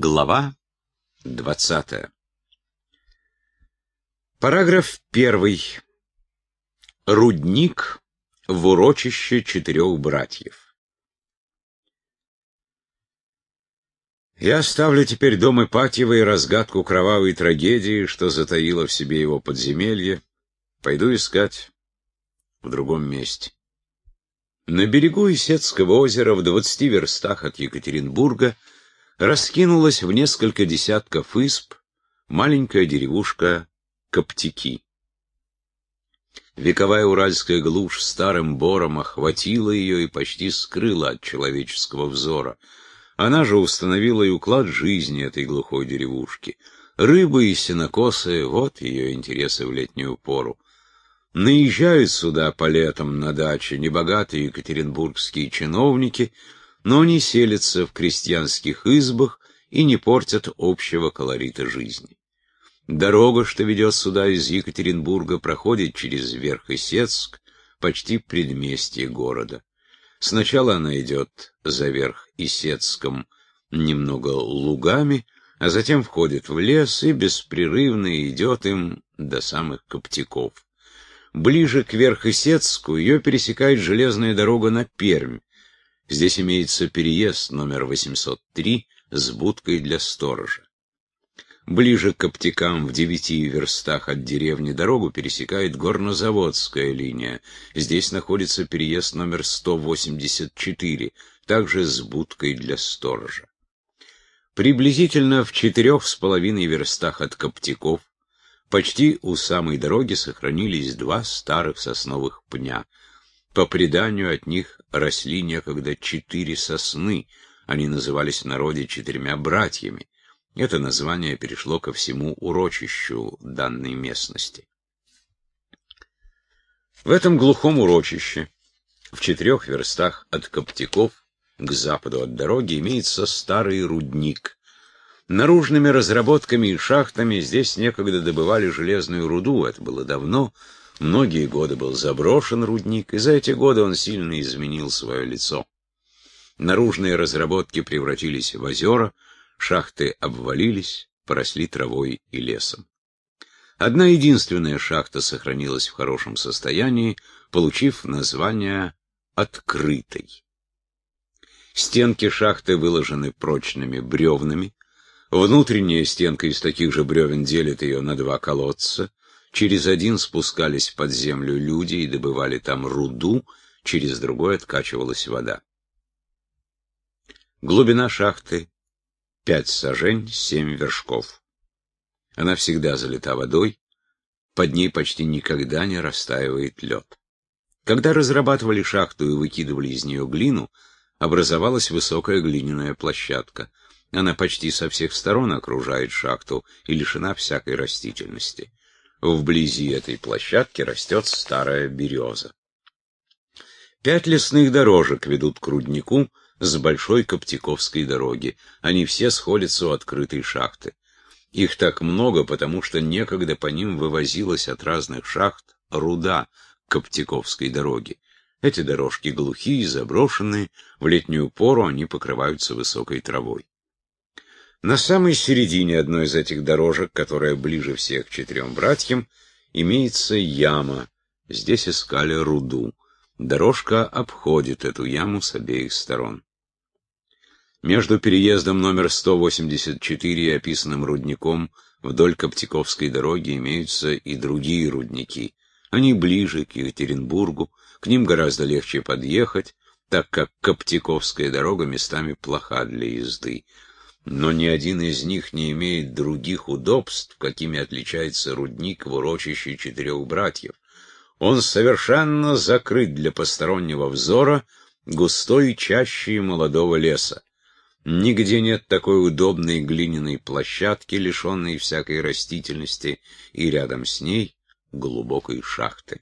Глава 20. Параграф 1. Рудник в урочище четырех братьев. Я оставлю теперь дом Ипатьева и разгадку кровавой трагедии, что затаило в себе его подземелье. Пойду искать в другом месте. На берегу Исетского озера в двадцати верстах от Екатеринбурга раскинулась в несколько десятков исп маленькая деревушка Коптики. Вековая уральская глушь старым бором охватила ее и почти скрыла от человеческого взора. Она же установила и уклад жизни этой глухой деревушки. Рыбы и сенокосы — вот ее интересы в летнюю пору. Наезжают сюда по летам на даче небогатые екатеринбургские чиновники — но не селятся в крестьянских избах и не портят общего колорита жизни. Дорога, что ведет сюда из Екатеринбурга, проходит через Верх-Исетск, почти предместье города. Сначала она идет за Верх-Исетском немного лугами, а затем входит в лес и беспрерывно идет им до самых Коптяков. Ближе к Верх-Исетску ее пересекает железная дорога на Пермь, Здесь имеется переезд номер 803 с будкой для сторожа. Ближе к Коптикам в девяти верстах от деревни дорогу пересекает горнозаводская линия. Здесь находится переезд номер 184, также с будкой для сторожа. Приблизительно в четырех с половиной верстах от Коптиков почти у самой дороги сохранились два старых сосновых пня — по преданию от них росли некогда четыре сосны, они назывались в народе четырьмя братьями. Это название перешло ко всему урочищу данной местности. В этом глухом урочище, в четырех верстах от Коптяков, к западу от дороги, имеется старый рудник. Наружными разработками и шахтами здесь некогда добывали железную руду, это было давно, Многие годы был заброшен рудник, и за эти годы он сильно изменил свое лицо. Наружные разработки превратились в озера, шахты обвалились, поросли травой и лесом. Одна единственная шахта сохранилась в хорошем состоянии, получив название «открытой». Стенки шахты выложены прочными бревнами, внутренняя стенка из таких же бревен делит ее на два колодца, Через один спускались под землю люди и добывали там руду, через другой откачивалась вода. Глубина шахты — пять сажень, семь вершков. Она всегда залита водой, под ней почти никогда не растаивает лед. Когда разрабатывали шахту и выкидывали из нее глину, образовалась высокая глиняная площадка. Она почти со всех сторон окружает шахту и лишена всякой растительности. Вблизи этой площадки растет старая береза. Пять лесных дорожек ведут к руднику с большой Коптяковской дороги. Они все сходятся у открытой шахты. Их так много, потому что некогда по ним вывозилась от разных шахт руда Коптяковской дороги. Эти дорожки глухие, заброшенные, в летнюю пору они покрываются высокой травой. На самой середине одной из этих дорожек, которая ближе всех к четырем братьям, имеется яма. Здесь искали руду. Дорожка обходит эту яму с обеих сторон. Между переездом номер 184 и описанным рудником вдоль Коптяковской дороги имеются и другие рудники. Они ближе к Екатеринбургу, к ним гораздо легче подъехать, так как Коптяковская дорога местами плоха для езды но ни один из них не имеет других удобств, какими отличается рудник в урочище четырех братьев. Он совершенно закрыт для постороннего взора густой чащей молодого леса. Нигде нет такой удобной глиняной площадки, лишенной всякой растительности, и рядом с ней глубокой шахты.